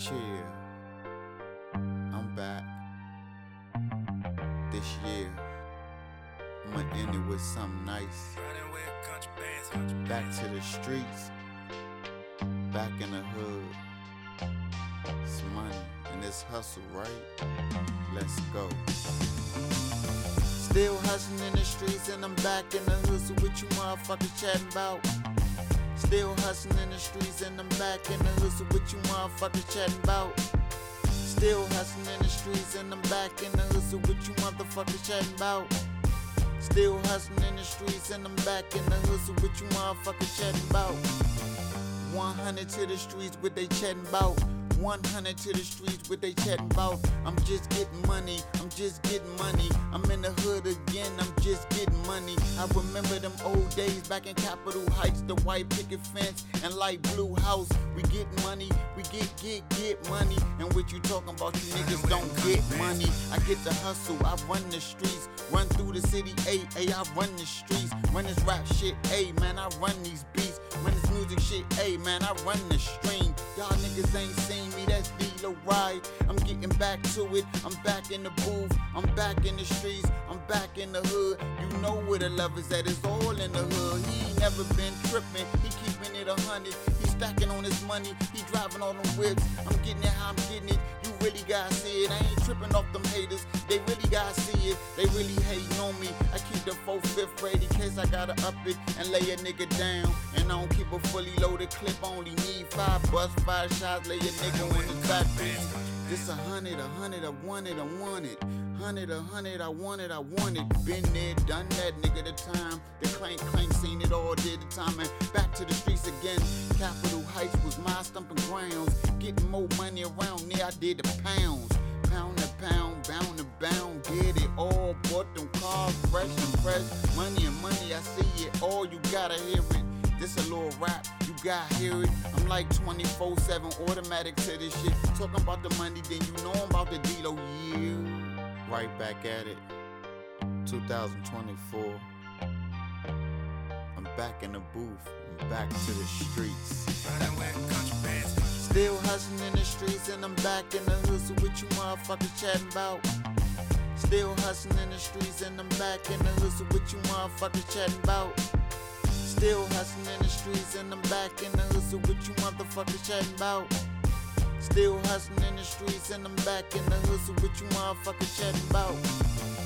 Chill. I'm back. This year, I'ma end it with something nice. Back to the streets. Back in the hood. It's money and it's hustle, right? Let's go. Still hustling in the streets and I'm back in the hood. So what you motherfuckers chatting about? Still hustling in the streets and I'm back in the hood. So what you motherfuckers chatting about? Still hustling in the streets and I'm back in the hood. So what you motherfuckers chatting about? Still hustling in the streets and I'm back in the hood. So what you motherfuckers chatting about? 100 to the streets, what they chatting about? 100 to the streets, what they chatting about? I'm just getting money, I'm just getting money. I'm in the hood again, I'm just getting money. I remember them old days back in Capitol Heights, the white picket fence and light blue house. We get money, we get, get, get money. And what you talking about, you niggas don't get money. I get the hustle, I run the streets, run through the city, ayy, ayy, I run the streets, run this rap shit, ayy, man, I run these beats, run this music shit, ayy, man, I run the stream. Y'all niggas ain't seen me, that's D-Lo Ride. I'm getting back to it, I'm back in the booth, I'm back in the streets, I'm back in the hood. You know where the love is at, it's all in the hood. He ain't never been tripping, he keeping it a hundred. He stacking on his money, he driving all them whips. I'm getting it how I'm getting it, you really gotta see it. I ain't tripping off them haters, they really gotta see it. They really hating 4 5th grade in case I gotta up it and lay a nigga down. And I don't keep a fully loaded clip, only need five bust, five shots, lay a nigga on his back. This a hundred, a hundred, I want it, I want it. Hundred, a hundred, I want it, I want it. Been there, done that, nigga, the time. The clank, clank, seen it all, did the time. And back to the streets again. Capitol Heights was my stumping grounds. Getting more money around there, I did the pounds. Pound to pound, bound to bound, get it all. Bought them cars, fresh and fresh. Money and money, I see it all, you gotta hear it. This a little rap, you gotta hear it. I'm like 24 7 automatic to this shit. Talking about the money, then you know I'm about the D-Lo, oh yeah. Right back at it. 2024. I'm back in the booth, I'm back to the streets. Still hustling in the streets and I'm back in the hood. So what you motherfuckers chatting about? Still hustling in the streets and I'm back in the hood. So what you motherfuckers chatting about? Still hustling in the streets and I'm back in the hood. So what you motherfuckers chatting about? Still hustling in the streets and I'm back in the hood. So what you motherfuckers chatting about?